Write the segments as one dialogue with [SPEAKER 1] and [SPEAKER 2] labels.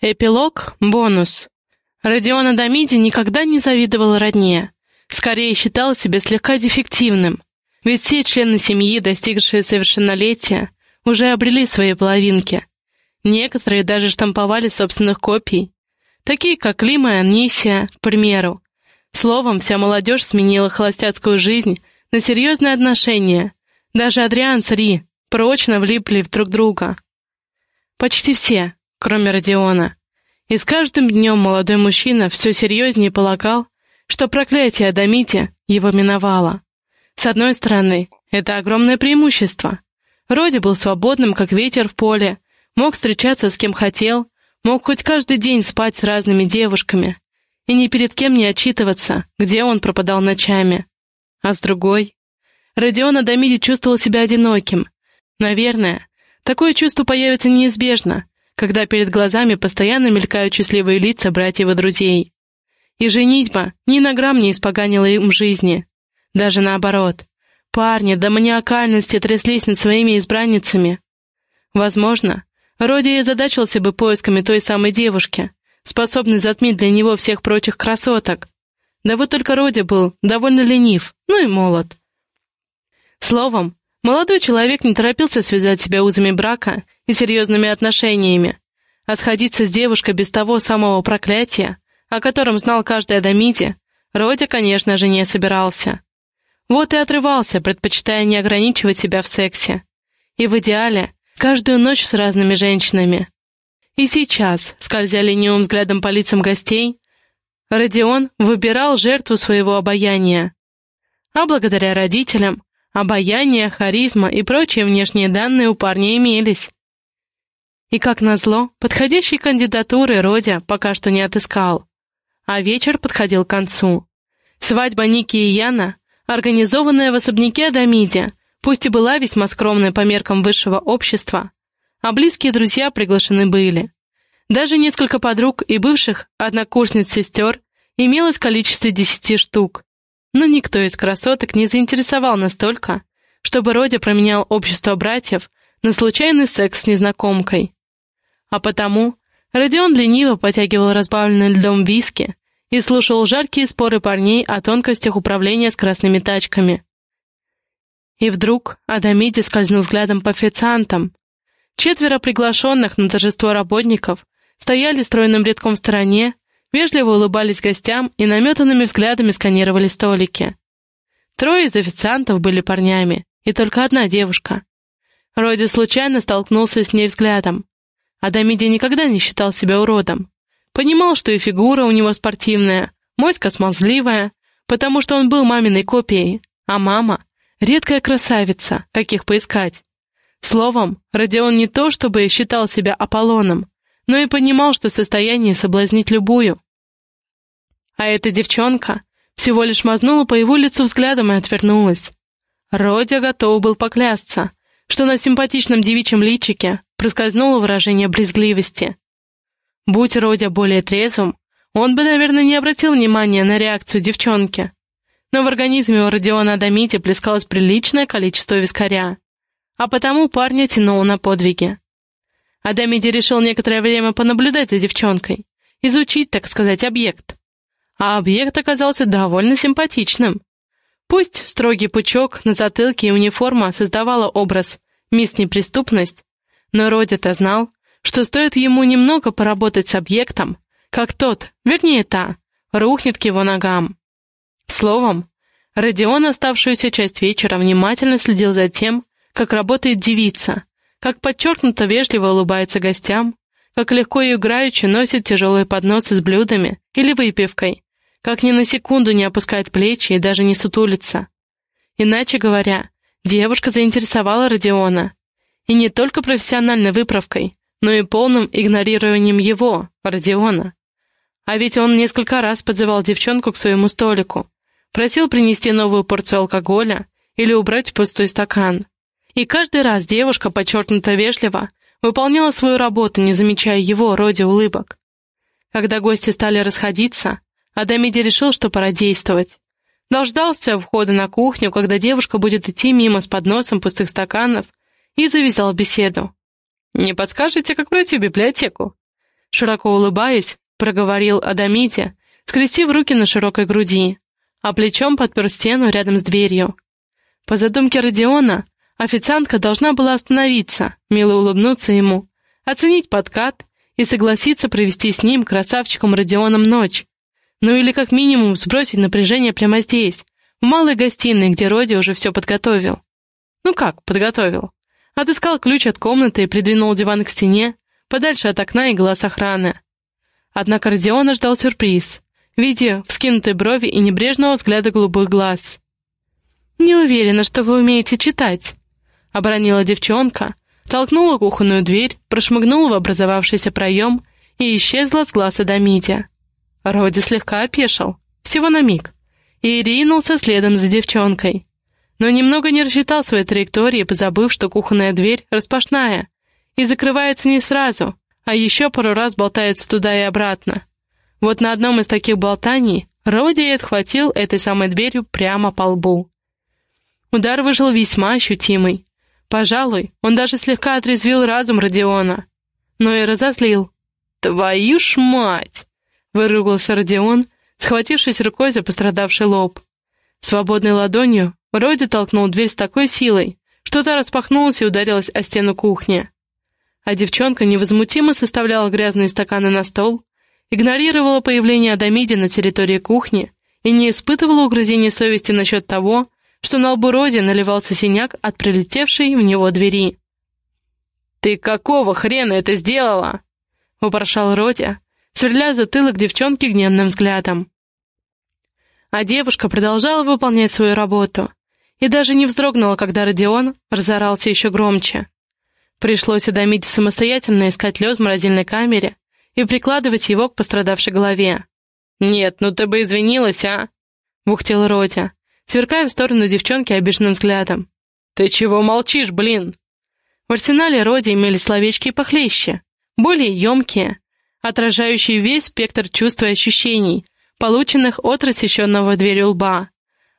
[SPEAKER 1] Эпилог — бонус. Родион Адамиди никогда не завидовал родне. Скорее считал себя слегка дефективным. Ведь все члены семьи, достигшие совершеннолетия, уже обрели свои половинки. Некоторые даже штамповали собственных копий. Такие, как Лима и Анисия, к примеру. Словом, вся молодежь сменила холостяцкую жизнь на серьезные отношения. Даже Адриан с Ри прочно влипли в друг друга. Почти все, кроме Родиона. И с каждым днем молодой мужчина все серьезнее полагал, что проклятие Адамите его миновало. С одной стороны, это огромное преимущество. Роди был свободным, как ветер в поле, мог встречаться с кем хотел, мог хоть каждый день спать с разными девушками и ни перед кем не отчитываться, где он пропадал ночами. А с другой... Родион Адамиди чувствовал себя одиноким. Наверное, такое чувство появится неизбежно, когда перед глазами постоянно мелькают счастливые лица братьев и друзей. И женитьба ни на грамм не испоганила им жизни. Даже наоборот. Парни до маниакальности тряслись над своими избранницами. Возможно, Роди и задачился бы поисками той самой девушки, способной затмить для него всех прочих красоток. Да вот только Роди был довольно ленив, ну и молод. Словом, молодой человек не торопился связать себя узами брака и серьезными отношениями, а сходиться с девушкой без того самого проклятия, о котором знал каждый Адамиде, Роди, конечно же, не собирался. Вот и отрывался, предпочитая не ограничивать себя в сексе. И в идеале каждую ночь с разными женщинами. И сейчас, скользя ленивым взглядом по лицам гостей, Родион выбирал жертву своего обаяния. А благодаря родителям, обаяние, харизма и прочие внешние данные у парня имелись. И, как назло, подходящей кандидатуры Родя пока что не отыскал. А вечер подходил к концу. Свадьба Ники и Яна, организованная в особняке Адамиде, пусть и была весьма скромной по меркам высшего общества, а близкие друзья приглашены были. Даже несколько подруг и бывших однокурсниц-сестер имелось в количестве десяти штук. Но никто из красоток не заинтересовал настолько, чтобы Родя променял общество братьев на случайный секс с незнакомкой. А потому Родион лениво потягивал разбавленный льдом виски и слушал жаркие споры парней о тонкостях управления скоростными тачками. И вдруг Адамиди скользнул взглядом по официантам. Четверо приглашенных на торжество работников стояли стройным рядком в стороне, вежливо улыбались гостям и наметанными взглядами сканировали столики. Трое из официантов были парнями, и только одна девушка. Роди случайно столкнулся с ней взглядом. Адамиди никогда не считал себя уродом. Понимал, что и фигура у него спортивная, моська смазливая, потому что он был маминой копией, а мама — редкая красавица, каких поискать. Словом, Родион не то чтобы считал себя Аполлоном, но и понимал, что в состоянии соблазнить любую. А эта девчонка всего лишь мазнула по его лицу взглядом и отвернулась. Родя готов был поклясться, что на симпатичном девичьем личике проскользнуло выражение брезгливости. Будь Родя более трезвым, он бы, наверное, не обратил внимания на реакцию девчонки. Но в организме у Родиона Адамити плескалось приличное количество вискаря, а потому парня тянуло на подвиги. Адамити решил некоторое время понаблюдать за девчонкой, изучить, так сказать, объект. А объект оказался довольно симпатичным. Пусть строгий пучок на затылке и униформа создавала образ «мисс неприступность», но Родя-то знал, что стоит ему немного поработать с объектом, как тот, вернее та, рухнет к его ногам. Словом, Родион оставшуюся часть вечера внимательно следил за тем, как работает девица, как подчеркнуто вежливо улыбается гостям, как легко и играючи носит тяжелые подносы с блюдами или выпивкой, как ни на секунду не опускает плечи и даже не сутулится. Иначе говоря, девушка заинтересовала Родиона, и не только профессиональной выправкой, но и полным игнорированием его, Родиона. А ведь он несколько раз подзывал девчонку к своему столику, просил принести новую порцию алкоголя или убрать пустой стакан. И каждый раз девушка, подчеркнуто вежливо, выполняла свою работу, не замечая его, роди улыбок. Когда гости стали расходиться, Адамиди решил, что пора действовать. Дождался входа на кухню, когда девушка будет идти мимо с подносом пустых стаканов и завязал беседу. «Не подскажете, как пройти в библиотеку?» широко улыбаясь, проговорил Адамите, скрестив руки на широкой груди, а плечом подпер стену рядом с дверью. По задумке Родиона, официантка должна была остановиться, мило улыбнуться ему, оценить подкат и согласиться провести с ним, красавчиком Родионом, ночь. Ну или как минимум сбросить напряжение прямо здесь, в малой гостиной, где Роди уже все подготовил. Ну как подготовил? Отыскал ключ от комнаты и придвинул диван к стене, подальше от окна и глаз охраны. Однако Родиона ждал сюрприз, видя вскинутые брови и небрежного взгляда голубых глаз. «Не уверена, что вы умеете читать», — оборонила девчонка, толкнула кухонную дверь, прошмыгнула в образовавшийся проем и исчезла с глаза Адамиди. Роди слегка опешил, всего на миг, и ринулся следом за девчонкой. Но немного не рассчитал своей траектории, позабыв, что кухонная дверь распашная и закрывается не сразу, а еще пару раз болтается туда и обратно. Вот на одном из таких болтаний Роди отхватил этой самой дверью прямо по лбу. Удар вышел весьма ощутимый. Пожалуй, он даже слегка отрезвил разум Родиона, но и разозлил. «Твою ж мать!» — выругался Родион, схватившись рукой за пострадавший лоб. Свободной ладонью Роди толкнул дверь с такой силой, что та распахнулась и ударилась о стену кухни. А девчонка невозмутимо составляла грязные стаканы на стол, игнорировала появление Адамиди на территории кухни и не испытывала угрызений совести насчет того, что на лбу Роди наливался синяк от прилетевшей в него двери. «Ты какого хрена это сделала?» — вопрошал Роди, сверля затылок девчонки гневным взглядом. А девушка продолжала выполнять свою работу и даже не вздрогнула, когда Родион разорался еще громче. Пришлось Адамите самостоятельно искать лед в морозильной камере и прикладывать его к пострадавшей голове. «Нет, ну ты бы извинилась, а?» — бухтел Родя, сверкая в сторону девчонки обиженным взглядом. «Ты чего молчишь, блин?» В арсенале Роди имели словечки похлеще, более емкие, отражающие весь спектр чувств и ощущений, полученных от рассеченного дверью лба.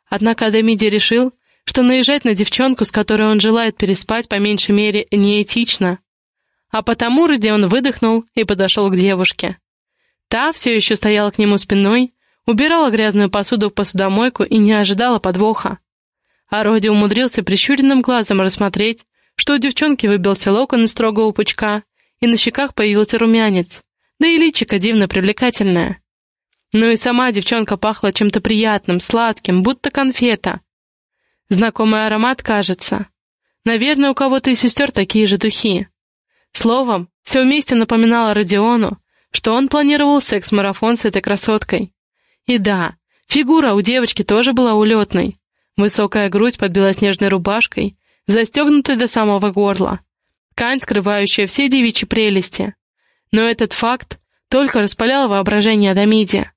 [SPEAKER 1] Однако Адамиди решил, что наезжать на девчонку, с которой он желает переспать, по меньшей мере, неэтично. А потому Родион выдохнул и подошел к девушке. Та все еще стояла к нему спиной, убирала грязную посуду в посудомойку и не ожидала подвоха. А Роди умудрился прищуренным глазом рассмотреть, что у девчонки выбился локон из строгого пучка, и на щеках появился румянец, да и личико дивно привлекательное. Ну и сама девчонка пахла чем-то приятным, сладким, будто конфета. Знакомый аромат, кажется. Наверное, у кого-то из сестер такие же духи. Словом, все вместе напоминало Родиону, что он планировал секс-марафон с этой красоткой. И да, фигура у девочки тоже была улетной. Высокая грудь под белоснежной рубашкой, застегнутая до самого горла. Ткань, скрывающая все девичьи прелести. Но этот факт только распалял воображение Адамиди.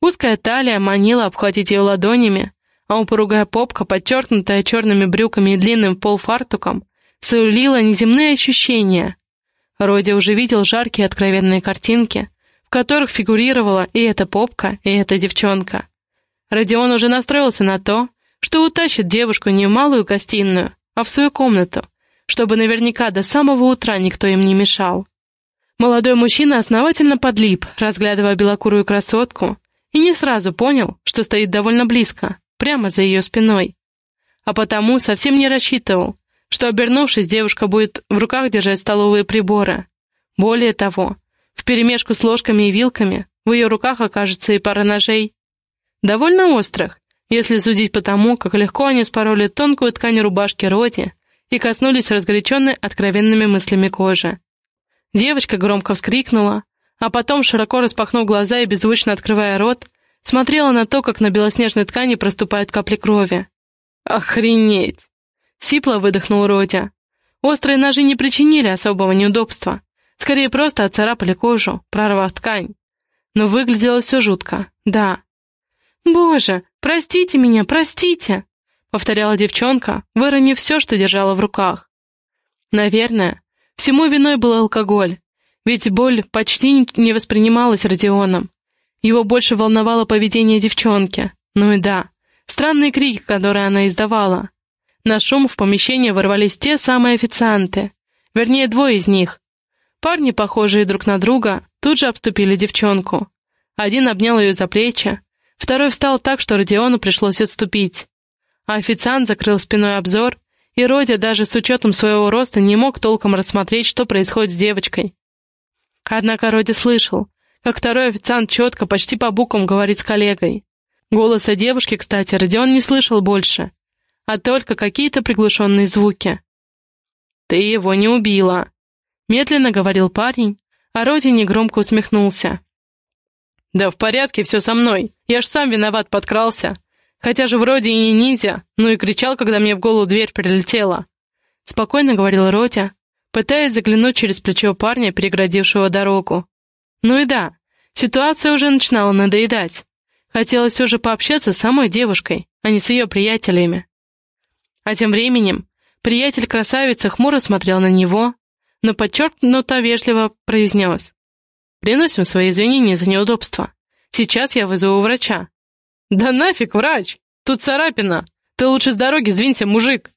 [SPEAKER 1] Узкая талия манила обхватить ее ладонями, а упругая попка, подчеркнутая черными брюками и длинным полфартуком, сулила неземные ощущения. Роди уже видел жаркие откровенные картинки, которых фигурировала и эта попка, и эта девчонка. Родион уже настроился на то, что утащит девушку не в малую гостиную, а в свою комнату, чтобы наверняка до самого утра никто им не мешал. Молодой мужчина основательно подлип, разглядывая белокурую красотку, и не сразу понял, что стоит довольно близко, прямо за ее спиной. А потому совсем не рассчитывал, что, обернувшись, девушка будет в руках держать столовые приборы. Более того, Вперемешку с ложками и вилками в ее руках окажется и пара ножей. Довольно острых, если судить по тому, как легко они спороли тонкую ткань рубашки Роти и коснулись разгоряченной откровенными мыслями кожи. Девочка громко вскрикнула, а потом, широко распахнув глаза и беззвучно открывая рот, смотрела на то, как на белоснежной ткани проступают капли крови. «Охренеть!» — сипло выдохнул Родя. Острые ножи не причинили особого неудобства, Скорее просто отцарапали кожу, прорвав ткань. Но выглядело все жутко, да. «Боже, простите меня, простите!» — повторяла девчонка, выронив все, что держала в руках. Наверное, всему виной был алкоголь, ведь боль почти не воспринималась Родионом. Его больше волновало поведение девчонки. Ну и да, странные крики, которые она издавала. На шум в помещение ворвались те самые официанты. Вернее, двое из них, Парни, похожие друг на друга, тут же обступили девчонку. Один обнял ее за плечи, второй встал так, что Родиону пришлось отступить. А официант закрыл спиной обзор, и Родя даже с учетом своего роста не мог толком рассмотреть, что происходит с девочкой. Однако Родя слышал, как второй официант четко, почти по буквам говорит с коллегой. Голоса девушки, кстати, Родион не слышал больше, а только какие-то приглушенные звуки. «Ты его не убила», — медленно говорил парень, а Роди негромко усмехнулся. «Да в порядке, все со мной. Я ж сам виноват подкрался. Хотя же вроде и не ниндзя, ну и кричал, когда мне в голову дверь прилетела». Спокойно говорил Родя, пытаясь заглянуть через плечо парня, переградившего дорогу. Ну и да, ситуация уже начинала надоедать. Хотелось уже пообщаться с самой девушкой, а не с ее приятелями. А тем временем приятель красавицы хмуро смотрел на него, но подчеркнуто вежливо произнес. «Приносим свои извинения за неудобство. Сейчас я вызову врача». «Да нафиг, врач! Тут царапина! Ты лучше с дороги сдвинься, мужик!»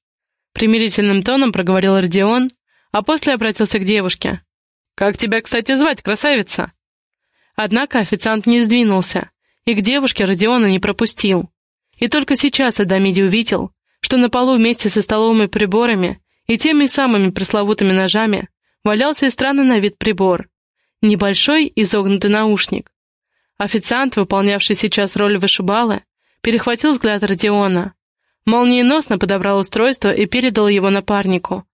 [SPEAKER 1] Примирительным тоном проговорил Родион, а после обратился к девушке. «Как тебя, кстати, звать, красавица?» Однако официант не сдвинулся, и к девушке Родиона не пропустил. И только сейчас Адамиди увидел, что на полу вместе со столовыми приборами и теми самыми пресловутыми ножами валялся и странный на вид прибор. Небольшой изогнутый наушник. Официант, выполнявший сейчас роль вышибалы, перехватил взгляд Родиона. Молниеносно подобрал устройство и передал его напарнику.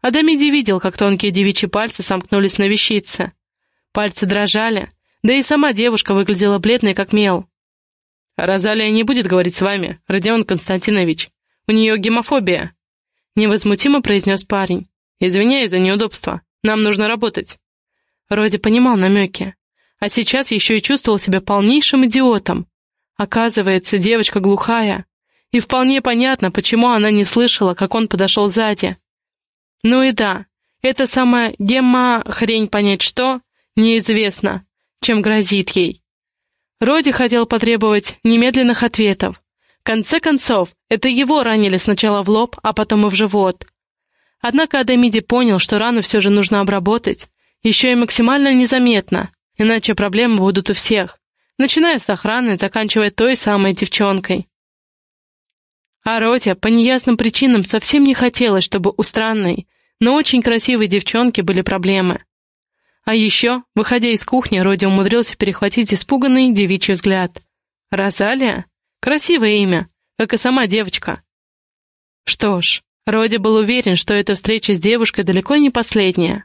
[SPEAKER 1] Адамиди видел, как тонкие девичьи пальцы сомкнулись на вещице. Пальцы дрожали, да и сама девушка выглядела бледной, как мел. «Розалия не будет говорить с вами, Родион Константинович. У нее гемофобия», — невозмутимо произнес парень. «Извиняюсь за неудобство. Нам нужно работать». Роди понимал намеки, а сейчас еще и чувствовал себя полнейшим идиотом. Оказывается, девочка глухая, и вполне понятно, почему она не слышала, как он подошел сзади. Ну и да, это самая гемма хрень понять что, неизвестно чем грозит ей. Роди хотел потребовать немедленных ответов. В конце концов, это его ранили сначала в лоб, а потом и в живот. Однако Адамиди понял, что рану все же нужно обработать, еще и максимально незаметно, иначе проблемы будут у всех, начиная с охраны, заканчивая той самой девчонкой. А Роте по неясным причинам совсем не хотелось, чтобы у странной, но очень красивой девчонки были проблемы. А еще, выходя из кухни, Роди умудрился перехватить испуганный девичий взгляд. «Розалия? Красивое имя, как и сама девочка». Что ж, Роди был уверен, что эта встреча с девушкой далеко не последняя.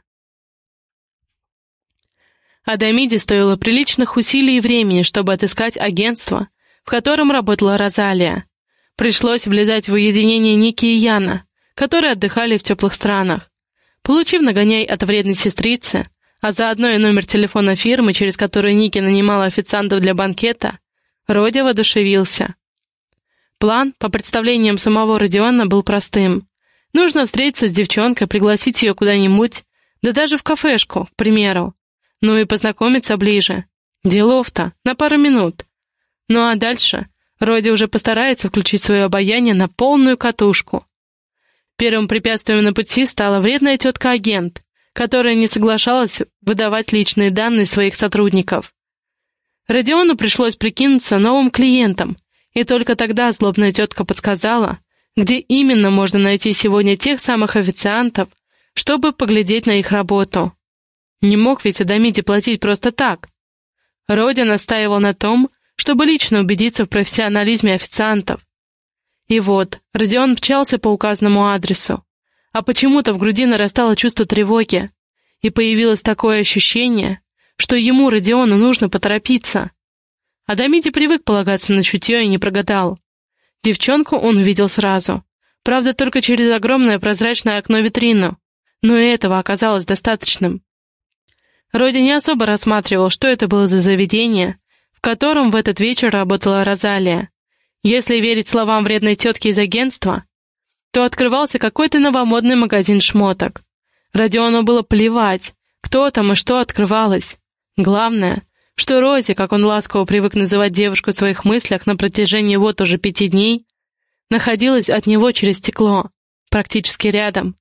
[SPEAKER 1] Адамиде стоило приличных усилий и времени, чтобы отыскать агентство, в котором работала Розалия. Пришлось влезать в уединение Ники и Яна, которые отдыхали в теплых странах. Получив нагоняй от вредной сестрицы, а заодно и номер телефона фирмы, через которую Ники нанимала официантов для банкета, Родя воодушевился. План, по представлениям самого Родиона, был простым. Нужно встретиться с девчонкой, пригласить ее куда-нибудь, да даже в кафешку, к примеру. Ну и познакомиться ближе. Делов-то, на пару минут. Ну а дальше Роди уже постарается включить свое обаяние на полную катушку. Первым препятствием на пути стала вредная тетка-агент, которая не соглашалась выдавать личные данные своих сотрудников. Родиону пришлось прикинуться новым клиентом, и только тогда злобная тетка подсказала, где именно можно найти сегодня тех самых официантов, чтобы поглядеть на их работу. Не мог ведь Адамиде платить просто так. Роди настаивал на том, чтобы лично убедиться в профессионализме официантов. И вот, Родион мчался по указанному адресу а почему-то в груди нарастало чувство тревоги, и появилось такое ощущение, что ему, Родиону, нужно поторопиться. Адамиди привык полагаться на чутье и не прогадал. Девчонку он увидел сразу, правда, только через огромное прозрачное окно-витрину, но и этого оказалось достаточным. Роди не особо рассматривал, что это было за заведение, в котором в этот вечер работала Розалия. Если верить словам вредной тетки из агентства, то открывался какой-то новомодный магазин шмоток. Родиону было плевать, кто там и что открывалось. Главное, что Рози, как он ласково привык называть девушку в своих мыслях на протяжении вот уже пяти дней, находилась от него через стекло, практически рядом.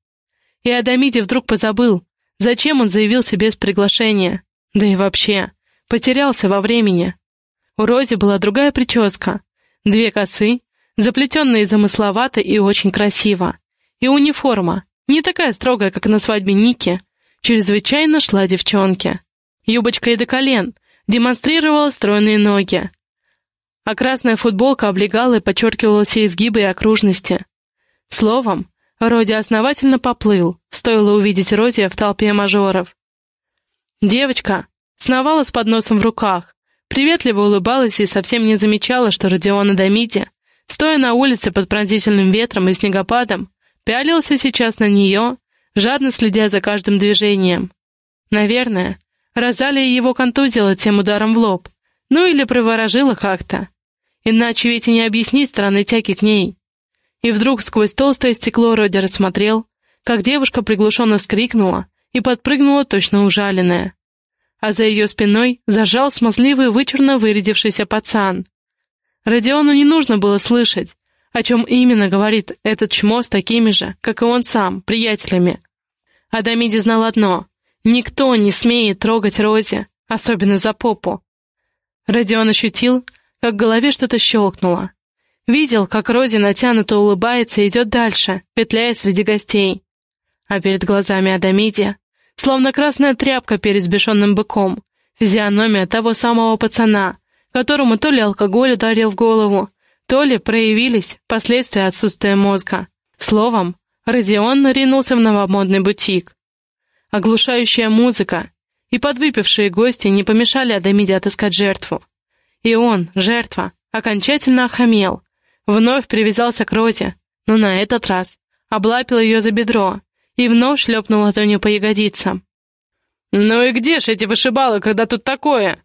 [SPEAKER 1] И Адамиди вдруг позабыл, Зачем он заявился без приглашения? Да и вообще, потерялся во времени. У Рози была другая прическа. Две косы, заплетенные замысловато и очень красиво. И униформа, не такая строгая, как на свадьбе Ники, чрезвычайно шла девчонке. Юбочка и до колен, демонстрировала стройные ноги. А красная футболка облегала и подчеркивала все изгибы и окружности. Словом, Роди основательно поплыл, стоило увидеть Рози в толпе мажоров. Девочка сновала с подносом в руках, приветливо улыбалась и совсем не замечала, что Родион Адамиди, стоя на улице под пронзительным ветром и снегопадом, пялился сейчас на нее, жадно следя за каждым движением. Наверное, Розалия его контузила тем ударом в лоб, ну или приворожила как-то. Иначе ведь и не объяснить странной тяги к ней. И вдруг сквозь толстое стекло Роди рассмотрел, как девушка приглушенно вскрикнула и подпрыгнула точно ужаленная. А за ее спиной зажал смазливый вычурно вырядившийся пацан. Родиону не нужно было слышать, о чем именно говорит этот чмо с такими же, как и он сам, приятелями. Адамиди знал одно — никто не смеет трогать Рози, особенно за попу. Родион ощутил, как в голове что-то щелкнуло. Видел, как Рози натянуто улыбается и идет дальше, петляя среди гостей. А перед глазами Адамиди, словно красная тряпка перед сбешенным быком, физиономия того самого пацана, которому то ли алкоголь ударил в голову, то ли проявились последствия отсутствия мозга. Словом, Родион ринулся в новомодный бутик. Оглушающая музыка и подвыпившие гости не помешали Адамиде отыскать жертву. И он, жертва, окончательно охамел, вновь привязался к Розе, но на этот раз облапил ее за бедро и вновь шлепнул ладонью по ягодицам. «Ну и где ж эти вышибалы, когда тут такое?»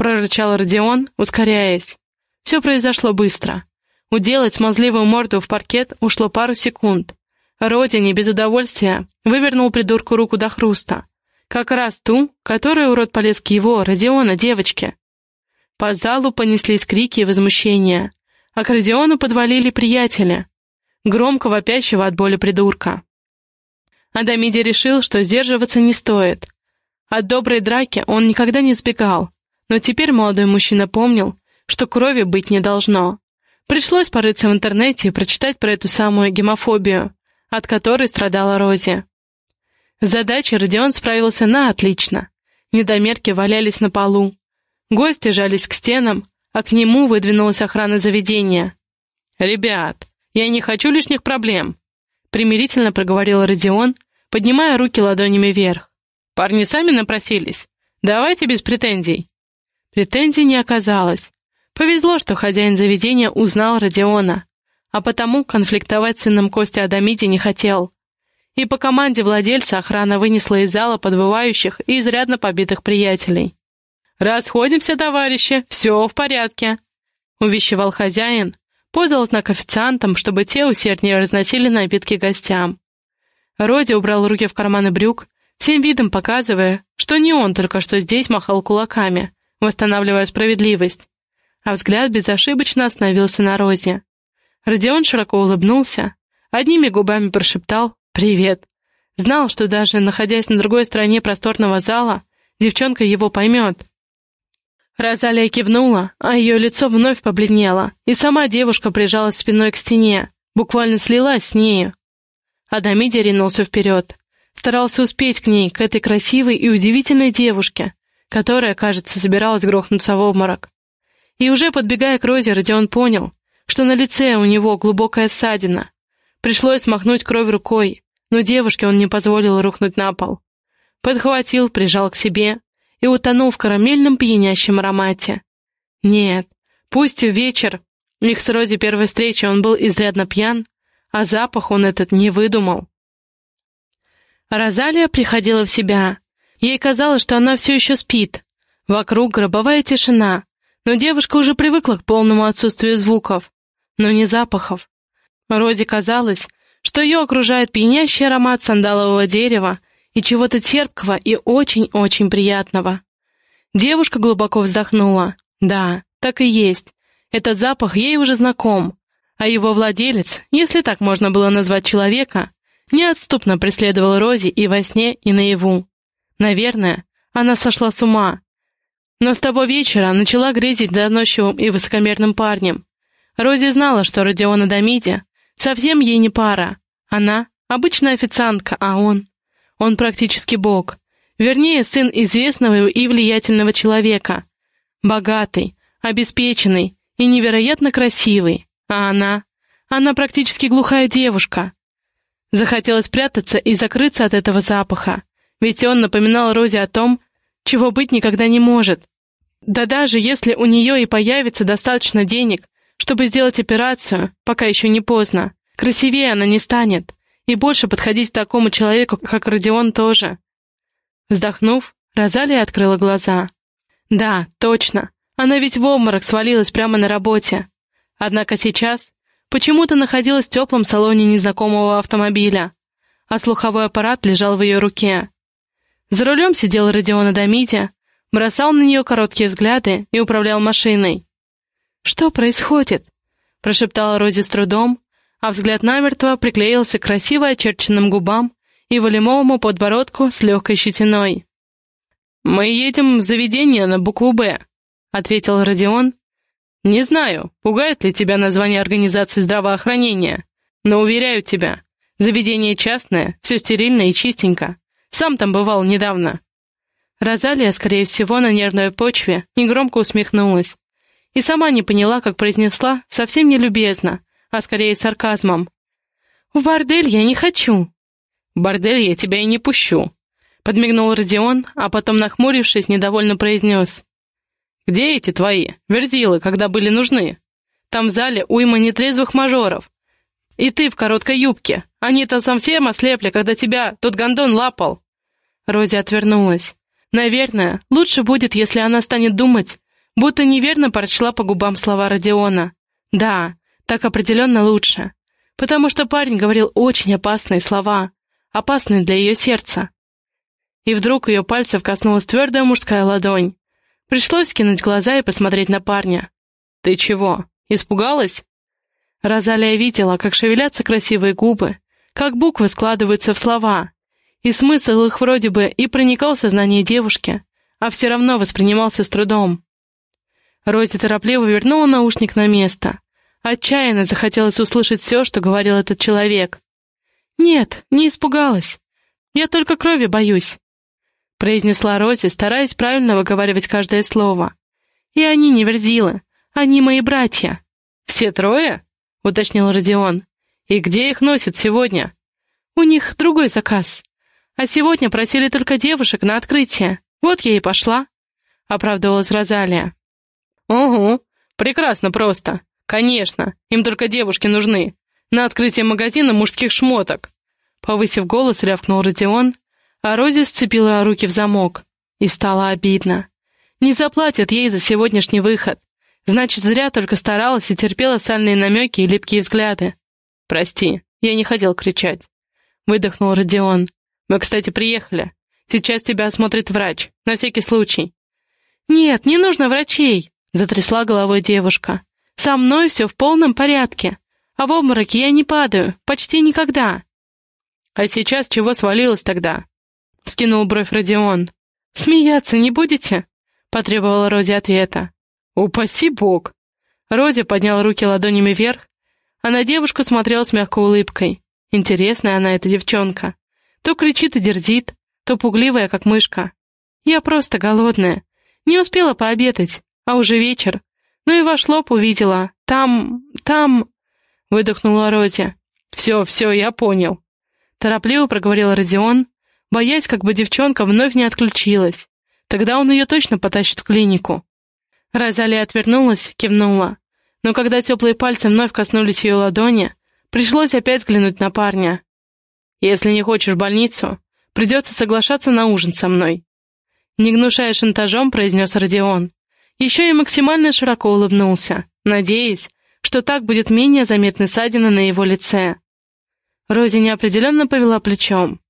[SPEAKER 1] Прорычал Родион, ускоряясь. Все произошло быстро. Уделать смазливую морду в паркет ушло пару секунд. Родине без удовольствия вывернул придурку руку до хруста. Как раз ту, которой урод полез к его, Родиона, девочке. По залу понеслись крики и возмущения. А к Родиону подвалили приятеля, громко вопящего от боли придурка. Адамиди решил, что сдерживаться не стоит. От доброй драки он никогда не сбегал, но теперь молодой мужчина помнил, что крови быть не должно. Пришлось порыться в интернете и прочитать про эту самую гемофобию, от которой страдала Рози. С задачей Родион справился на отлично. Недомерки валялись на полу, Гости жались к стенам, а к нему выдвинулась охрана заведения. «Ребят, я не хочу лишних проблем», — примирительно проговорил Родион, поднимая руки ладонями вверх. «Парни сами напросились. Давайте без претензий». Претензий не оказалось. Повезло, что хозяин заведения узнал Родиона, а потому конфликтовать с сыном Кости Адамиди не хотел. И по команде владельца охрана вынесла из зала подвывающих и изрядно побитых приятелей. «Расходимся, товарищи, все в порядке», — увещевал хозяин, подал знак официантам, чтобы те усерднее разносили напитки гостям. Роди убрал руки в карманы брюк, всем видом показывая, что не он только что здесь махал кулаками, восстанавливая справедливость, а взгляд безошибочно остановился на Розе. Родион широко улыбнулся, одними губами прошептал «Привет». Знал, что даже находясь на другой стороне просторного зала, девчонка его поймет, Розалия кивнула, а ее лицо вновь побледнело, и сама девушка прижалась спиной к стене, буквально слилась с нею. Адамиди ринулся вперед. Старался успеть к ней, к этой красивой и удивительной девушке, которая, кажется, собиралась грохнуться в обморок. И уже подбегая к Розе, Родион понял, что на лице у него глубокая ссадина. Пришлось смахнуть кровь рукой, но девушке он не позволил рухнуть на пол. Подхватил, прижал к себе, и утонул в карамельном пьянящем аромате. Нет, пусть в вечер их с Рози первой встречи он был изрядно пьян, а запах он этот не выдумал. Розалия приходила в себя. Ей казалось, что она все еще спит. Вокруг гробовая тишина, но девушка уже привыкла к полному отсутствию звуков, но не запахов. Розе казалось, что ее окружает пьянящий аромат сандалового дерева и чего-то терпкого и очень-очень приятного. Девушка глубоко вздохнула. Да, так и есть. Этот запах ей уже знаком, а его владелец, если так можно было назвать человека, неотступно преследовал Рози и во сне, и наяву. Наверное, она сошла с ума. Но с того вечера начала грезить заносчивым и высокомерным парнем. Рози знала, что Родион Адамиди совсем ей не пара. Она — обычная официантка, а он... Он практически бог. Вернее, сын известного и влиятельного человека. Богатый, обеспеченный и невероятно красивый. А она... Она практически глухая девушка. Захотелось спрятаться и закрыться от этого запаха, ведь он напоминал Розе о том, чего быть никогда не может. Да даже если у нее и появится достаточно денег, чтобы сделать операцию, пока еще не поздно, красивее она не станет, и больше подходить такому человеку, как Родион, тоже. Вздохнув, Розалия открыла глаза. Да, точно, она ведь в обморок свалилась прямо на работе. Однако сейчас почему-то находилась в теплом салоне незнакомого автомобиля, а слуховой аппарат лежал в ее руке. За рулем сидел Родион Адамидя, бросал на нее короткие взгляды и управлял машиной. «Что происходит?» — прошептала Рози с трудом, а взгляд намертво приклеился к красиво очерченным губам и волемовому подбородку с легкой щетиной. «Мы едем в заведение на букву «Б», — ответил Родион, не знаю, пугает ли тебя название организации здравоохранения, но уверяю тебя, заведение частное, все стерильно и чистенько. Сам там бывал недавно». Розалия, скорее всего, на нервной почве, негромко усмехнулась. И сама не поняла, как произнесла, совсем не любезно, а скорее сарказмом. «В бордель я не хочу». «В бордель я тебя и не пущу», — подмигнул Родион, а потом, нахмурившись, недовольно произнес. Где эти твои, верзилы, когда были нужны? Там в зале уйма нетрезвых мажоров. И ты в короткой юбке. Они-то совсем ослепли, когда тебя тот гондон лапал». Рози отвернулась. «Наверное, лучше будет, если она станет думать, будто неверно прочла по губам слова Родиона. Да, так определенно лучше. Потому что парень говорил очень опасные слова, опасные для ее сердца. И вдруг ее пальцев коснулась твердая мужская ладонь. Пришлось кинуть глаза и посмотреть на парня. «Ты чего, испугалась?» Розалия видела, как шевелятся красивые губы, как буквы складываются в слова, и смысл их вроде бы и проникал в сознание девушки, а все равно воспринимался с трудом. Рози торопливо вернула наушник на место. Отчаянно захотелось услышать все, что говорил этот человек. «Нет, не испугалась. Я только крови боюсь произнесла Рози, стараясь правильно выговаривать каждое слово. «И они не верзилы. Они мои братья». «Все трое?» — уточнил Родион. «И где их носят сегодня?» «У них другой заказ. А сегодня просили только девушек на открытие. Вот я и пошла», — оправдывалась Розалия. «Угу, прекрасно просто. Конечно, им только девушки нужны. На открытие магазина мужских шмоток». Повысив голос, рявкнул Родион, а Рози сцепила руки в замок. И стало обидно. Не заплатят ей за сегодняшний выход. Значит, зря только старалась и терпела сальные намеки и липкие взгляды. «Прости, я не хотел кричать», — выдохнул Родион. «Мы, кстати, приехали. Сейчас тебя осмотрит врач, на всякий случай». «Нет, не нужно врачей», — затрясла головой девушка. «Со мной все в полном порядке, а в обмороке я не падаю, почти никогда». «А сейчас чего свалилась тогда?» — скинул бровь Родион. «Смеяться не будете?» — потребовала Рози ответа. «Упаси бог!» Рози поднял руки ладонями вверх, а на девушку смотрел с мягкой улыбкой. Интересная она, эта девчонка. То кричит и дерзит, то пугливая, как мышка. Я просто голодная. Не успела пообедать, а уже вечер. Ну и ваш лоб увидела. Там... там...» Выдохнула Рози. «Все, все, я понял». Торопливо проговорил Родион, боясь, как бы девчонка вновь не отключилась. Тогда он ее точно потащит в клинику. Розалия отвернулась, кивнула. Но когда теплые пальцы вновь коснулись ее ладони, пришлось опять взглянуть на парня. «Если не хочешь больницу, придется соглашаться на ужин со мной», не гнушая шантажом, произнес Родион. Еще и максимально широко улыбнулся, надеясь, что так будет менее заметны ссадины на его лице. Рози неопределенно повела плечом.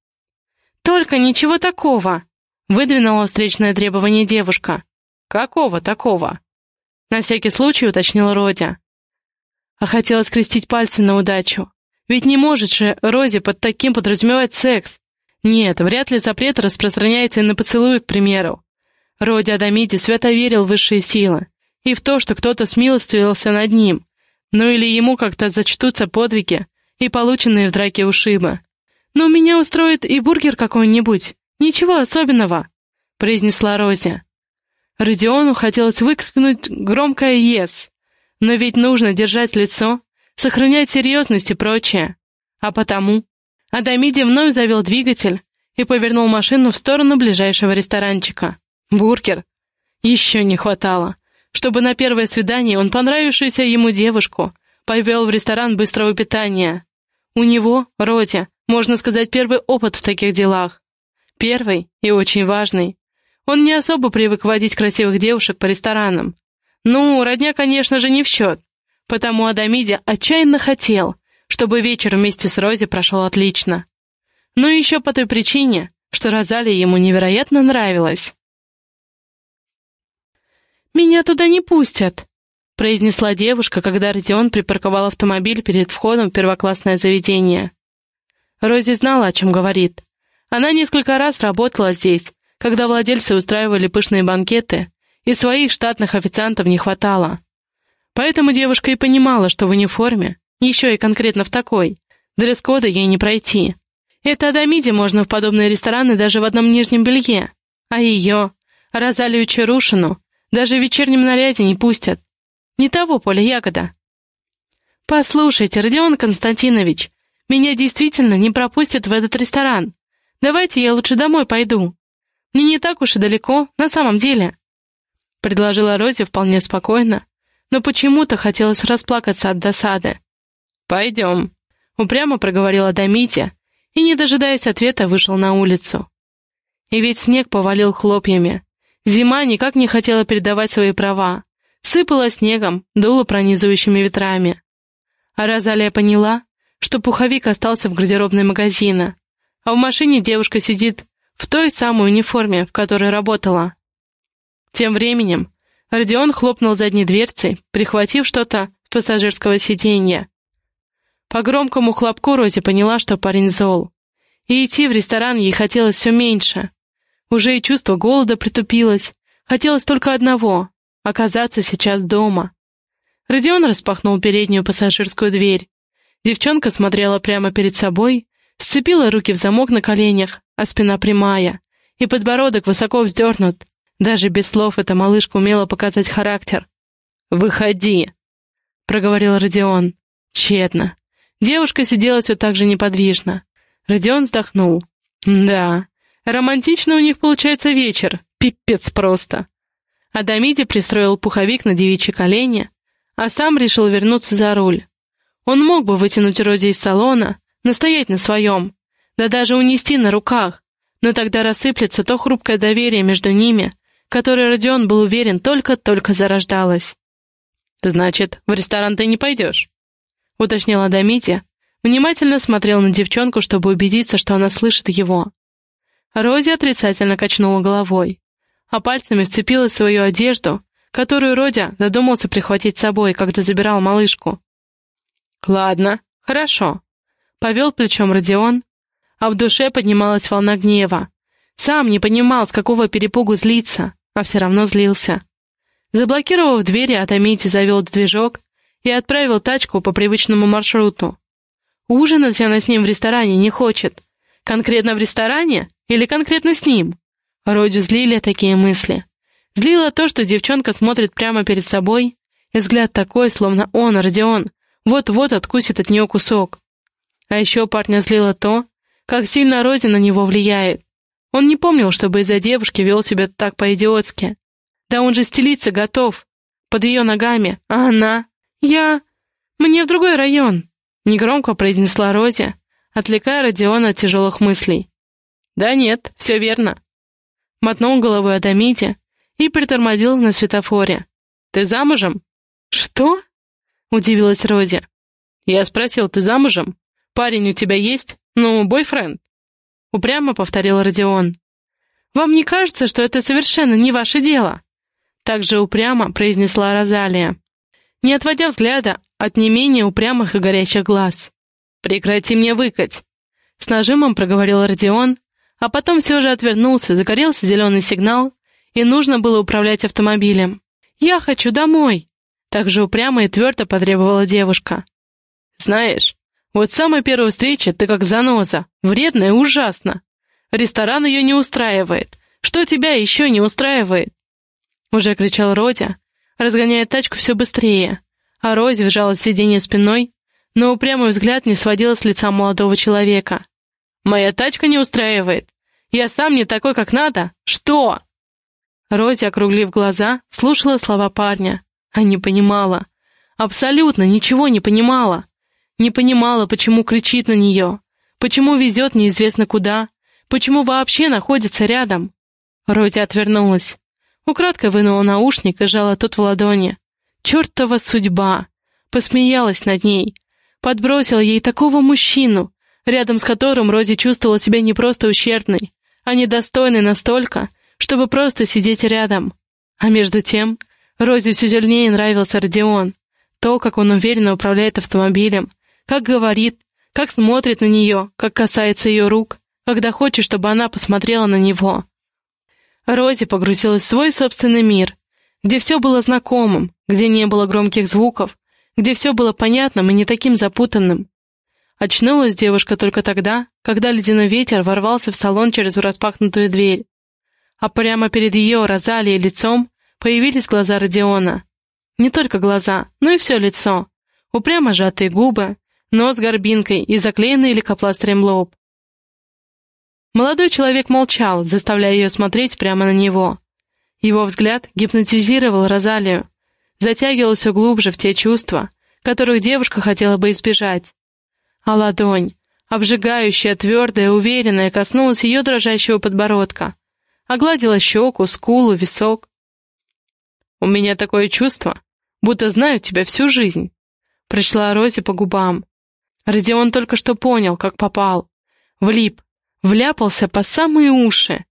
[SPEAKER 1] «Только ничего такого!» — выдвинула встречное требование девушка. «Какого такого?» На всякий случай уточнил Родя. А хотела скрестить пальцы на удачу. Ведь не может же Рози под таким подразумевать секс. Нет, вряд ли запрет распространяется и на поцелуи, к примеру. Роди Адамиди свято верил в высшие силы и в то, что кто-то смилостивился над ним, ну или ему как-то зачтутся подвиги и полученные в драке ушибы. «Но меня устроит и бургер какой-нибудь. Ничего особенного», — произнесла Рози. Родиону хотелось выкрикнуть громкое «Ес», но ведь нужно держать лицо, сохранять серьезность и прочее. А потому Адамиди вновь завел двигатель и повернул машину в сторону ближайшего ресторанчика. Бургер. Еще не хватало, чтобы на первое свидание он понравившуюся ему девушку повел в ресторан быстрого питания. У него, Роди, можно сказать, первый опыт в таких делах. Первый и очень важный. Он не особо привык водить красивых девушек по ресторанам. Ну, родня, конечно же, не в счет. Потому Адамиди отчаянно хотел, чтобы вечер вместе с Рози прошел отлично. Но еще по той причине, что Розалия ему невероятно нравилась. «Меня туда не пустят», — произнесла девушка, когда Родион припарковал автомобиль перед входом в первоклассное заведение. Рози знала, о чем говорит. Она несколько раз работала здесь, когда владельцы устраивали пышные банкеты, и своих штатных официантов не хватало. Поэтому девушка и понимала, что в униформе, еще и конкретно в такой, дресс-кода ей не пройти. Это Адамиде можно в подобные рестораны даже в одном нижнем белье. А ее, Розалию Чарушину, даже в вечернем наряде не пустят. Не того поля ягода. «Послушайте, Родион Константинович, меня действительно не пропустят в этот ресторан. Давайте я лучше домой пойду. Мне не так уж и далеко, на самом деле», — предложила Рози вполне спокойно, но почему-то хотелось расплакаться от досады. «Пойдем», — упрямо проговорила Дамитя, и, не дожидаясь ответа, вышел на улицу. И ведь снег повалил хлопьями, Зима никак не хотела передавать свои права. Сыпала снегом, дула пронизывающими ветрами. А Розалия поняла, что пуховик остался в гардеробной магазина, а в машине девушка сидит в той самой униформе, в которой работала. Тем временем Родион хлопнул задней дверцей, прихватив что-то с пассажирского сиденья. По громкому хлопку Рози поняла, что парень зол. И идти в ресторан ей хотелось все меньше. Уже и чувство голода притупилось. Хотелось только одного — оказаться сейчас дома. Родион распахнул переднюю пассажирскую дверь. Девчонка смотрела прямо перед собой, сцепила руки в замок на коленях, а спина прямая, и подбородок высоко вздернут. Даже без слов эта малышка умела показать характер. «Выходи!» — проговорил Родион. Тщетно. Девушка сидела все так же неподвижно. Родион вздохнул. «Да, Романтично у них получается вечер, пипец просто. Адамиди пристроил пуховик на девичьи колени, а сам решил вернуться за руль. Он мог бы вытянуть Рози из салона, настоять на своем, да даже унести на руках, но тогда рассыплется то хрупкое доверие между ними, которое Родион был уверен только-только зарождалось. «Значит, в ресторан ты не пойдешь?» — уточнил Адамити, внимательно смотрел на девчонку, чтобы убедиться, что она слышит его. Рози отрицательно качнула головой, а пальцами вцепилась в свою одежду, которую Родя додумался прихватить с собой, когда забирал малышку. «Ладно, хорошо», — повел плечом Родион, а в душе поднималась волна гнева. Сам не понимал, с какого перепугу злиться, а все равно злился. Заблокировав двери, Атамити завел движок и отправил тачку по привычному маршруту. Ужинать она с ним в ресторане не хочет. Конкретно в ресторане? Или конкретно с ним? Родю злили такие мысли. Злило то, что девчонка смотрит прямо перед собой, и взгляд такой, словно он, Родион, вот-вот откусит от нее кусок. А еще парня злило то, как сильно Рози на него влияет. Он не помнил, чтобы из-за девушки вел себя так по-идиотски. Да он же стелиться готов, под ее ногами, а она... Я... Мне в другой район, негромко произнесла Рози, отвлекая Родиона от тяжелых мыслей. «Да нет, все верно». Мотнул головой Адамите и притормозил на светофоре. «Ты замужем?» «Что?» — удивилась Рози. «Я спросил, ты замужем? Парень у тебя есть? Ну, бойфренд?» Упрямо повторил Родион. «Вам не кажется, что это совершенно не ваше дело?» Также упрямо произнесла Розалия, не отводя взгляда от не менее упрямых и горячих глаз. «Прекрати мне выкать!» С нажимом проговорил Родион, а потом все же отвернулся, загорелся зеленый сигнал, и нужно было управлять автомобилем. «Я хочу домой!» Так же упрямо и твердо потребовала девушка. «Знаешь, вот с самой первой встречи ты как заноза, вредная и ужасно. Ресторан ее не устраивает. Что тебя еще не устраивает?» Уже кричал Родя, разгоняя тачку все быстрее, а Рози вжала сиденье спиной, но упрямый взгляд не сводила с лица молодого человека. «Моя тачка не устраивает. Я сам не такой, как надо. Что?» Рози, округлив глаза, слушала слова парня, а не понимала. Абсолютно ничего не понимала. Не понимала, почему кричит на нее, почему везет неизвестно куда, почему вообще находится рядом. Рози отвернулась. Украдкой вынула наушник и жала тот в ладони. Чертова судьба! Посмеялась над ней. Подбросила ей такого мужчину, рядом с которым Рози чувствовала себя не просто ущербной, а недостойной настолько, чтобы просто сидеть рядом. А между тем, Розе все сильнее нравился Родион. То, как он уверенно управляет автомобилем, как говорит, как смотрит на нее, как касается ее рук, когда хочет, чтобы она посмотрела на него. Рози погрузилась в свой собственный мир, где все было знакомым, где не было громких звуков, где все было понятным и не таким запутанным. Очнулась девушка только тогда, когда ледяной ветер ворвался в салон через распахнутую дверь. А прямо перед ее розалией лицом появились глаза Родиона. Не только глаза, но и все лицо. Упрямо сжатые губы, нос горбинкой и заклеенный лейкопластырем лоб. Молодой человек молчал, заставляя ее смотреть прямо на него. Его взгляд гипнотизировал Розалию, затягивал все глубже в те чувства, которых девушка хотела бы избежать. А ладонь, обжигающая, твердая, уверенная, коснулась ее дрожащего подбородка, огладила щеку, скулу, висок. «У меня такое чувство, будто знаю тебя всю жизнь», — прочла Розе по губам. Родион только что понял, как попал. Влип, вляпался по самые уши.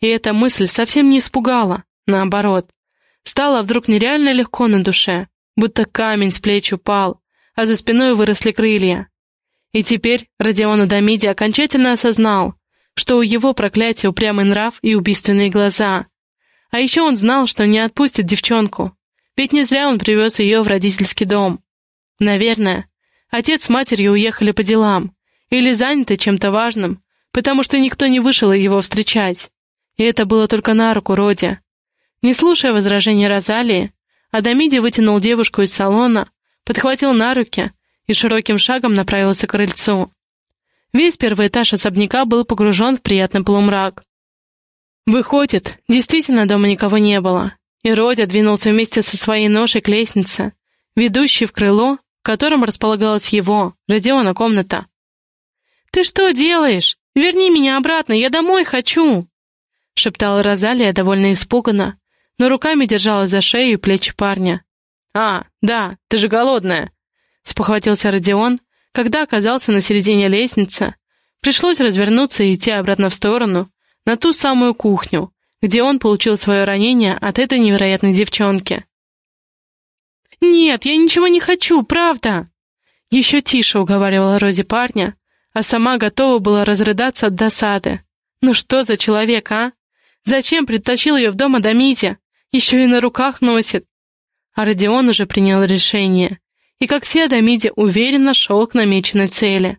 [SPEAKER 1] И эта мысль совсем не испугала, наоборот. Стало вдруг нереально легко на душе, будто камень с плеч упал, а за спиной выросли крылья. И теперь Родион Адамиди окончательно осознал, что у его проклятия упрямый нрав и убийственные глаза. А еще он знал, что не отпустит девчонку, ведь не зря он привез ее в родительский дом. Наверное, отец с матерью уехали по делам или заняты чем-то важным, потому что никто не вышел его встречать. И это было только на руку Роде. Не слушая возражения Розалии, Адамиди вытянул девушку из салона, подхватил на руки и широким шагом направился к крыльцу. Весь первый этаж особняка был погружен в приятный полумрак. Выходит, действительно дома никого не было, и Родя двинулся вместе со своей ношей к лестнице, ведущей в крыло, котором располагалась его, Родиона, комната. «Ты что делаешь?» «Верни меня обратно, я домой хочу!» — шептала Розалия довольно испуганно, но руками держала за шею и плечи парня. «А, да, ты же голодная!» — спохватился Родион, когда оказался на середине лестницы. Пришлось развернуться и идти обратно в сторону, на ту самую кухню, где он получил свое ранение от этой невероятной девчонки. «Нет, я ничего не хочу, правда!» Еще тише уговаривала Рози парня, а сама готова была разрыдаться от досады. Ну что за человек, а? Зачем притащил ее в дом Адамите? Еще и на руках носит. А Родион уже принял решение. И, как все Адамиде, уверенно шел к намеченной цели.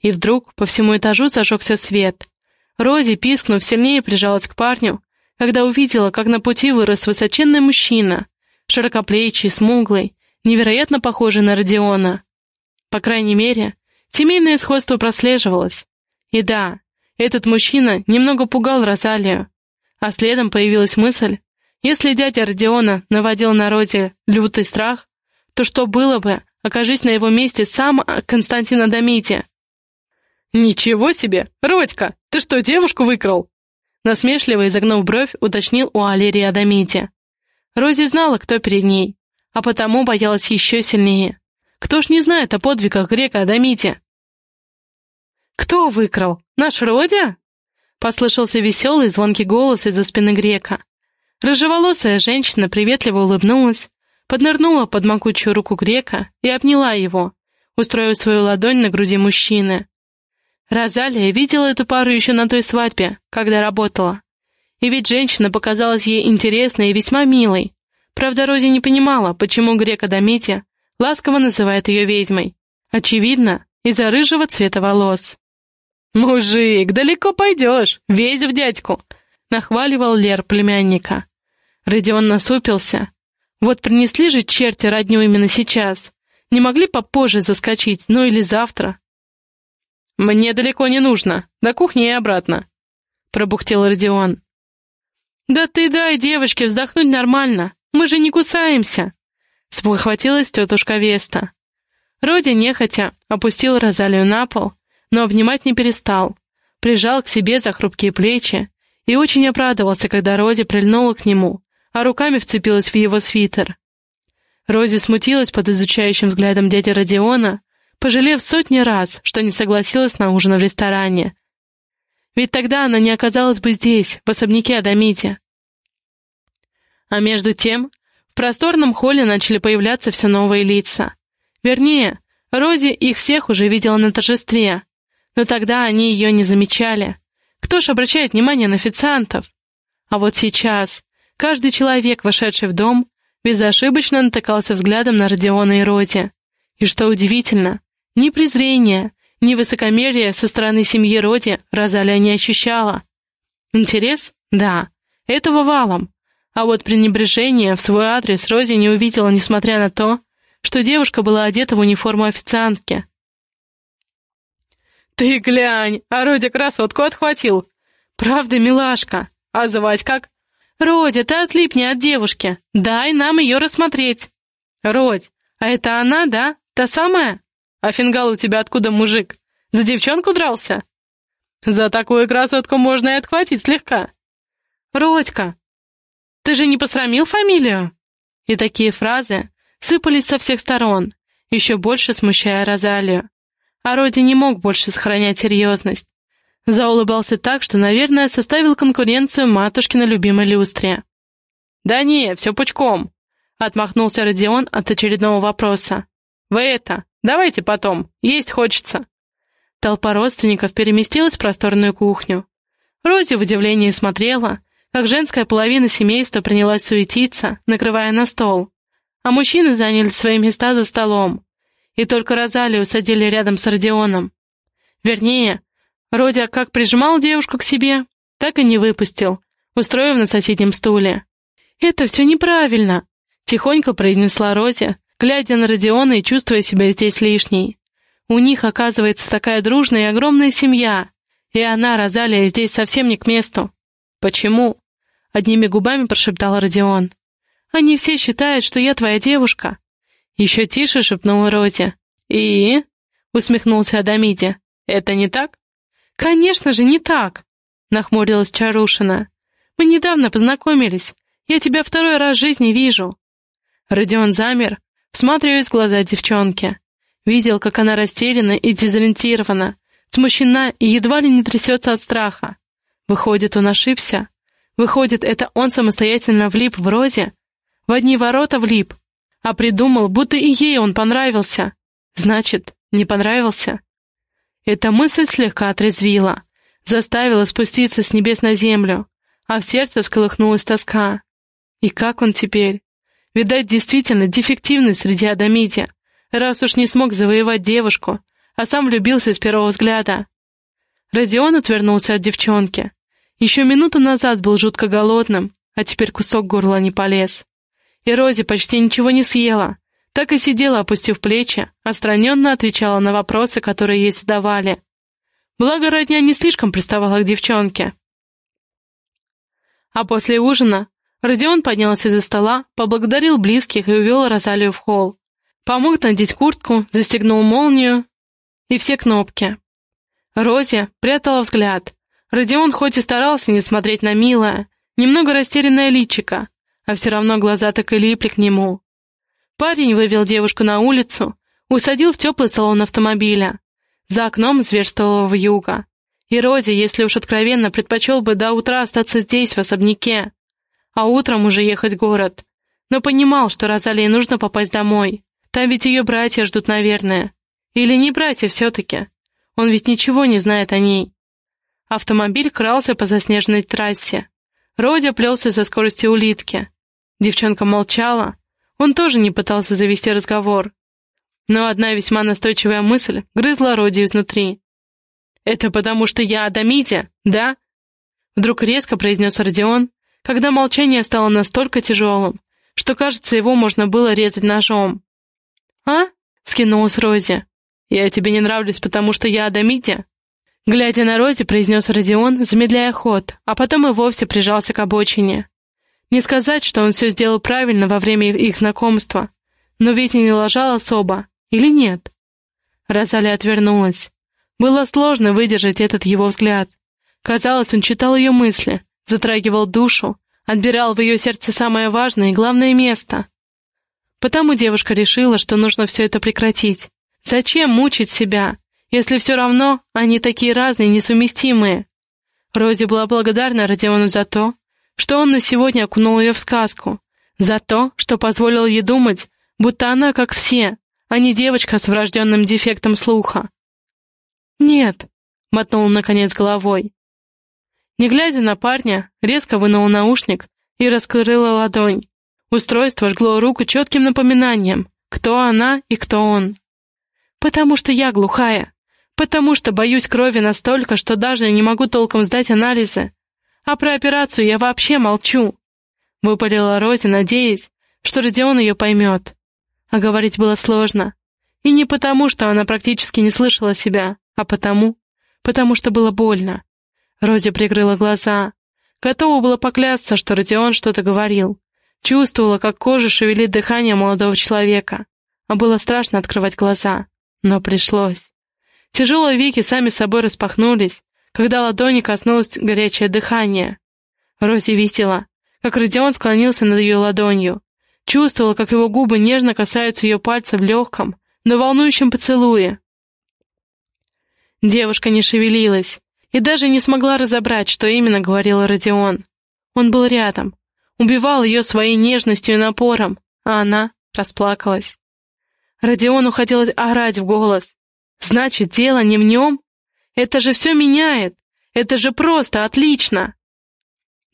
[SPEAKER 1] И вдруг по всему этажу зажегся свет. Рози, пискнув, сильнее прижалась к парню, когда увидела, как на пути вырос высоченный мужчина, широкоплечий, смуглый, невероятно похожий на Родиона. По крайней мере, Семейное сходство прослеживалось. И да, этот мужчина немного пугал Розалию. А следом появилась мысль, если дядя Родиона наводил на Розе лютый страх, то что было бы, окажись на его месте сам Константин Адамити? «Ничего себе! Родька, ты что, девушку выкрал?» Насмешливо изогнув бровь, уточнил у Алерии Адамити. Рози знала, кто перед ней, а потому боялась еще сильнее. Кто ж не знает о подвигах грека Адамити? «Кто выкрал? Наш Родя?» Послышался веселый звонкий голос из-за спины грека. Рыжеволосая женщина приветливо улыбнулась, поднырнула под могучую руку грека и обняла его, устроив свою ладонь на груди мужчины. Розалия видела эту пару еще на той свадьбе, когда работала. И ведь женщина показалась ей интересной и весьма милой. Правда, Рози не понимала, почему грек Адамити ласково называет ее ведьмой. Очевидно, из-за рыжего цвета волос. «Мужик, далеко пойдешь, весь в дядьку!» — нахваливал Лер племянника. Родион насупился. «Вот принесли же черти родню именно сейчас. Не могли попозже заскочить, ну или завтра?» «Мне далеко не нужно, до кухни и обратно», — пробухтел Родион. «Да ты дай девочке вздохнуть нормально, мы же не кусаемся!» Спохватилась тетушка Веста. Роди, нехотя, опустил Розалию на пол, но обнимать не перестал, прижал к себе за хрупкие плечи и очень обрадовался, когда Роди прильнула к нему, а руками вцепилась в его свитер. Рози смутилась под изучающим взглядом дяди Родиона, пожалев сотни раз, что не согласилась на ужин в ресторане. Ведь тогда она не оказалась бы здесь, в особняке Адамите. А между тем, в просторном холле начали появляться все новые лица. Вернее, Рози их всех уже видела на торжестве, но тогда они ее не замечали. Кто ж обращает внимание на официантов? А вот сейчас каждый человек, вошедший в дом, безошибочно натыкался взглядом на Родиона и Рози. И что удивительно, ни презрения, ни высокомерия со стороны семьи Роди Розалия не ощущала. Интерес? Да, этого валом. А вот пренебрежение в свой адрес Рози не увидела, несмотря на то, что девушка была одета в униформу официантки. «Ты глянь, а Родя красотку отхватил! Правда, милашка? А звать как?» «Родя, ты отлипни от девушки. Дай нам ее рассмотреть». «Родь, а это она, да? Та самая? А фингал у тебя откуда, мужик? За девчонку дрался?» «За такую красотку можно и отхватить слегка». «Родька, ты же не посрамил фамилию?» И такие фразы сыпались со всех сторон, еще больше смущая Розалию. А Роди не мог больше сохранять серьезность. Заулыбался так, что, наверное, составил конкуренцию матушкиной любимой люстре. «Да не, все пучком», — отмахнулся Родион от очередного вопроса. «Вы это, давайте потом, есть хочется». Толпа родственников переместилась в просторную кухню. Рози в удивлении смотрела, как женская половина семейства принялась суетиться, накрывая на стол, а мужчины заняли свои места за столом, и только Розалию садили рядом с Родионом. Вернее, Родя как прижимал девушку к себе, так и не выпустил, устроив на соседнем стуле. «Это все неправильно», — тихонько произнесла Родя, глядя на Родиона и чувствуя себя здесь лишней. «У них, оказывается, такая дружная и огромная семья, и она, Розалия, здесь совсем не к месту. Почему?» — одними губами прошептал Родион. «Они все считают, что я твоя девушка». Еще тише шепнула Розе. «И?» — усмехнулся Адамиди. «Это не так?» «Конечно же, не так!» — нахмурилась Чарушина. «Мы недавно познакомились. Я тебя второй раз в жизни вижу». Родион замер, всматриваясь в глаза девчонки. Видел, как она растеряна и дезориентирована, смущена и едва ли не трясется от страха. Выходит, он ошибся. Выходит, это он самостоятельно влип в Розе? В одни ворота влип, а придумал, будто и ей он понравился. Значит, не понравился. Эта мысль слегка отрезвила, заставила спуститься с небес на землю, а в сердце всколыхнулась тоска. И как он теперь? Видать, действительно дефективный среди Адамити, раз уж не смог завоевать девушку, а сам влюбился с первого взгляда. Родион отвернулся от девчонки. Еще минуту назад был жутко голодным, а теперь кусок горла не полез. И Рози почти ничего не съела, так и сидела, опустив плечи, отстраненно отвечала на вопросы, которые ей задавали. Благо, родня не слишком приставала к девчонке. А после ужина Родион поднялся из-за стола, поблагодарил близких и увел Розалию в холл. Помог надеть куртку, застегнул молнию и все кнопки. Рози прятала взгляд. Родион хоть и старался не смотреть на милое, немного растерянное личико, а все равно глаза так и липли к нему. Парень вывел девушку на улицу, усадил в теплый салон автомобиля. За окном зверствовало вьюга. И Роди, если уж откровенно, предпочел бы до утра остаться здесь, в особняке, а утром уже ехать в город. Но понимал, что Розалии нужно попасть домой. Там ведь ее братья ждут, наверное. Или не братья все-таки? Он ведь ничего не знает о ней. Автомобиль крался по заснеженной трассе. Родя плелся со скоростью улитки. Девчонка молчала. Он тоже не пытался завести разговор. Но одна весьма настойчивая мысль грызла Роди изнутри. «Это потому, что я Адамите, да?» Вдруг резко произнес Родион, когда молчание стало настолько тяжелым, что, кажется, его можно было резать ножом. «А?» — скинулась Рози. «Я тебе не нравлюсь, потому что я Адамите?» Глядя на Рози, произнес Родион, замедляя ход, а потом и вовсе прижался к обочине. Не сказать, что он все сделал правильно во время их знакомства, но ведь не лажал особо, или нет? Розали отвернулась. Было сложно выдержать этот его взгляд. Казалось, он читал ее мысли, затрагивал душу, отбирал в ее сердце самое важное и главное место. Потому девушка решила, что нужно все это прекратить. Зачем мучить себя, если все равно они такие разные, несовместимые? Рози была благодарна Родиону за то, что он на сегодня окунул ее в сказку, за то, что позволил ей думать, будто она как все, а не девочка с врожденным дефектом слуха. «Нет», — мотнул наконец головой. Не глядя на парня, резко вынул наушник и раскрыла ладонь. Устройство жгло руку четким напоминанием, кто она и кто он. «Потому что я глухая. Потому что боюсь крови настолько, что даже не могу толком сдать анализы. А про операцию я вообще молчу», — выпалила Рози, надеясь, что Родион ее поймет а говорить было сложно. И не потому, что она практически не слышала себя, а потому, потому что было больно. Рози прикрыла глаза. Готова была поклясться, что Родион что-то говорил. Чувствовала, как кожа шевелит дыхание молодого человека. А было страшно открывать глаза. Но пришлось. Тяжелые веки сами собой распахнулись, когда ладони коснулось горячее дыхание. Рози видела, как Родион склонился над ее ладонью, Чувствовала, как его губы нежно касаются ее пальца в легком, но волнующем поцелуе. Девушка не шевелилась и даже не смогла разобрать, что именно говорил Родион. Он был рядом, убивал ее своей нежностью и напором, а она расплакалась. Родиону хотелось орать в голос. «Значит, дело не в нем? Это же все меняет! Это же просто отлично!»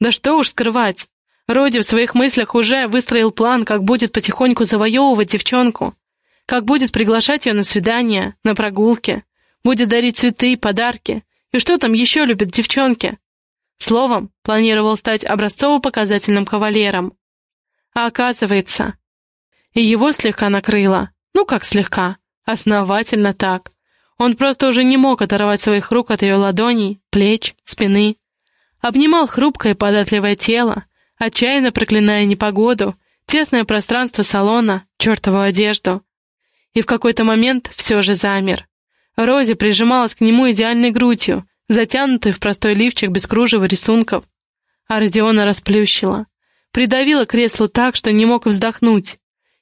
[SPEAKER 1] Да что уж скрывать, Роди в своих мыслях уже выстроил план, как будет потихоньку завоевывать девчонку, как будет приглашать ее на свидания, на прогулки, будет дарить цветы, подарки, и что там еще любят девчонки. Словом, планировал стать образцово-показательным кавалером. А оказывается, и его слегка накрыло. Ну как слегка, основательно так. Он просто уже не мог оторвать своих рук от ее ладоней, плеч, спины. Обнимал хрупкое податливое тело, отчаянно проклиная непогоду, тесное пространство салона, чертову одежду. И в какой-то момент все же замер. Рози прижималась к нему идеальной грудью, затянутой в простой лифчик без кружева рисунков. А Родиона расплющила. Придавила кресло так, что не мог вздохнуть.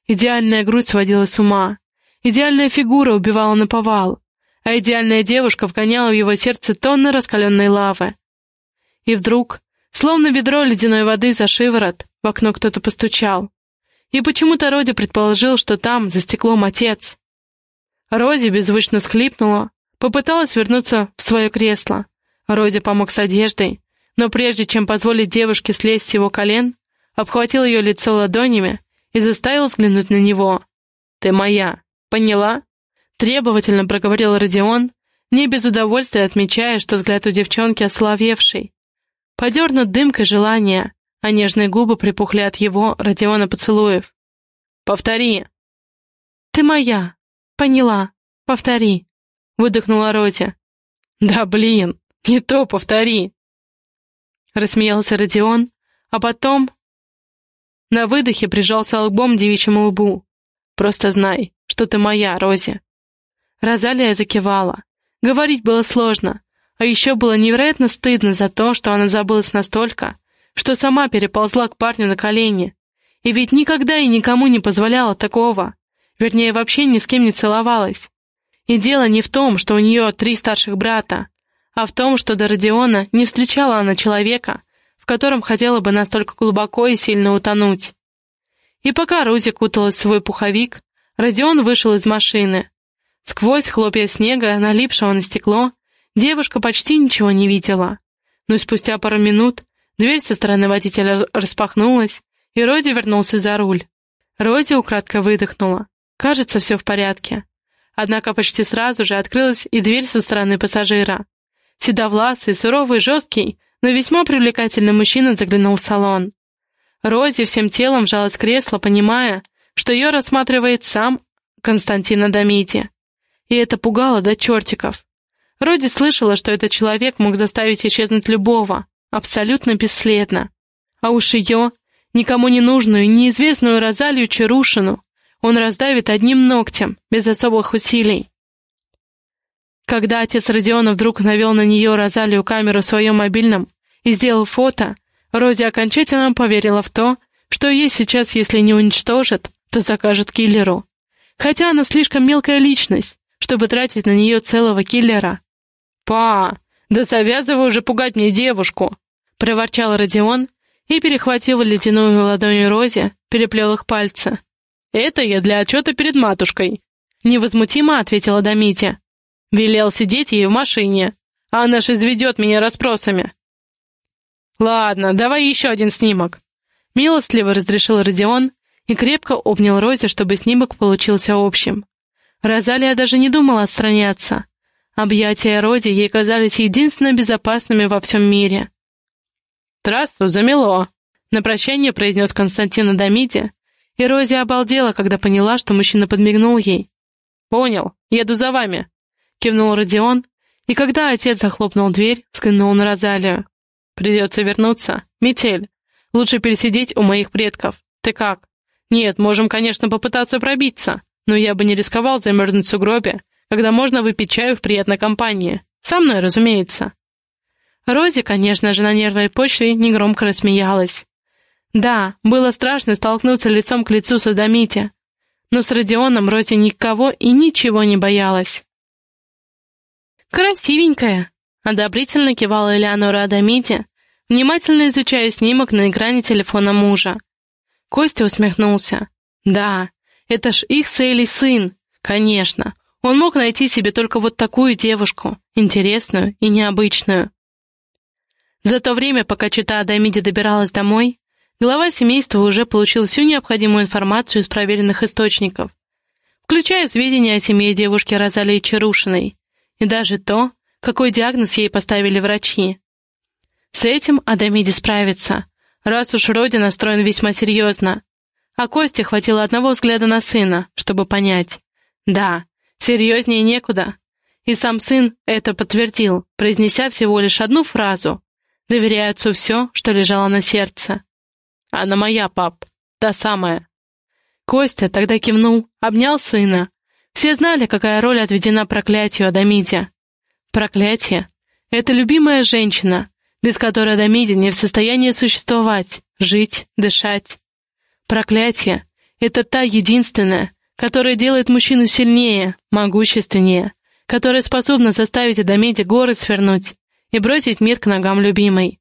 [SPEAKER 1] Идеальная грудь сводила с ума. Идеальная фигура убивала на повал. А идеальная девушка вгоняла в его сердце тонны раскаленной лавы. И вдруг Словно ведро ледяной воды за шиворот, в окно кто-то постучал. И почему-то Роди предположил, что там, за стеклом, отец. Рози беззвучно всхлипнула, попыталась вернуться в свое кресло. Роди помог с одеждой, но прежде чем позволить девушке слезть с его колен, обхватил ее лицо ладонями и заставил взглянуть на него. «Ты моя, поняла?» Требовательно проговорил Родион, не без удовольствия отмечая, что взгляд у девчонки ословевший, Подернут дымкой желания, а нежные губы припухли от его, Родиона, поцелуев. «Повтори!» «Ты моя! Поняла! Повтори!» — выдохнула Рози. «Да блин! Не то повтори!» Рассмеялся Родион, а потом на выдохе прижался лбом девичьему лбу. «Просто знай, что ты моя, Рози!» Розалия закивала. Говорить было сложно, а еще было невероятно стыдно за то, что она забылась настолько, что сама переползла к парню на колени. И ведь никогда и никому не позволяла такого. Вернее, вообще ни с кем не целовалась. И дело не в том, что у нее три старших брата, а в том, что до Родиона не встречала она человека, в котором хотела бы настолько глубоко и сильно утонуть. И пока Рузи куталась в свой пуховик, Родион вышел из машины. Сквозь хлопья снега, налипшего на стекло, девушка почти ничего не видела. Но спустя пару минут дверь со стороны водителя распахнулась, и Роди вернулся за руль. Рози украдко выдохнула. Кажется, все в порядке. Однако почти сразу же открылась и дверь со стороны пассажира. Седовласый, суровый, жесткий, но весьма привлекательный мужчина заглянул в салон. Рози всем телом вжалась в кресло, понимая, что ее рассматривает сам Константин Адамити. И это пугало до чертиков. Роди слышала, что этот человек мог заставить исчезнуть любого, абсолютно бесследно. А уж ее, никому не нужную, неизвестную Розалию Чарушину, он раздавит одним ногтем, без особых усилий. Когда отец Родиона вдруг навел на нее Розалию камеру в своем мобильном и сделал фото, Рози окончательно поверила в то, что ей сейчас, если не уничтожат, то закажет киллеру. Хотя она слишком мелкая личность, чтобы тратить на нее целого киллера. «Па, да завязывай уже пугать мне девушку!» — проворчал Родион и перехватил ледяную ладонью Рози, переплел их пальцы. «Это я для отчета перед матушкой», — невозмутимо ответила Домитя. «Велел сидеть ей в машине, а она ж изведет меня расспросами». «Ладно, давай еще один снимок», — милостливо разрешил Родион и крепко обнял Рози, чтобы снимок получился общим. Розалия даже не думала отстраняться. Объятия Роди ей казались единственно безопасными во всем мире. «Трассу замело», — на прощание произнес Константин Адамиди, и Рози обалдела, когда поняла, что мужчина подмигнул ей. «Понял, еду за вами», — кивнул Родион, и когда отец захлопнул дверь, взглянул на Розалию. «Придется вернуться. Метель. Лучше пересидеть у моих предков. Ты как?» «Нет, можем, конечно, попытаться пробиться, но я бы не рисковал замерзнуть в сугробе, когда можно выпить чаю в приятной компании. Со мной, разумеется». Рози, конечно же, на нервной почве негромко рассмеялась. Да, было страшно столкнуться лицом к лицу с Адамите, но с Родионом Рози никого и ничего не боялась. «Красивенькая!» — одобрительно кивала Элеонора Адамите, внимательно изучая снимок на экране телефона мужа. Костя усмехнулся. «Да, это ж их с Элей сын, конечно. Он мог найти себе только вот такую девушку, интересную и необычную». За то время, пока чита Адамиди добиралась домой, глава семейства уже получил всю необходимую информацию из проверенных источников, включая сведения о семье девушки Розалии Чарушиной, и даже то, какой диагноз ей поставили врачи. С этим Адамиди справится, раз уж Роди настроен весьма серьезно. А Косте хватило одного взгляда на сына, чтобы понять. Да, серьезнее некуда. И сам сын это подтвердил, произнеся всего лишь одну фразу. Доверяю отцу все, что лежало на сердце. Она моя, пап. Та самая. Костя тогда кивнул, обнял сына. Все знали, какая роль отведена проклятию Адамиде. Проклятие — это любимая женщина, без которой Адамиде не в состоянии существовать, жить, дышать. Проклятие — это та единственная, которая делает мужчину сильнее, могущественнее, которая способна заставить Адамиде горы свернуть и бросить мир к ногам любимой.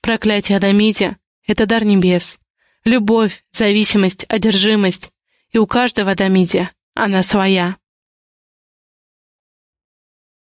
[SPEAKER 1] Проклятие Адамиде — это дар небес, любовь, зависимость, одержимость, и у каждого Адамиде она своя.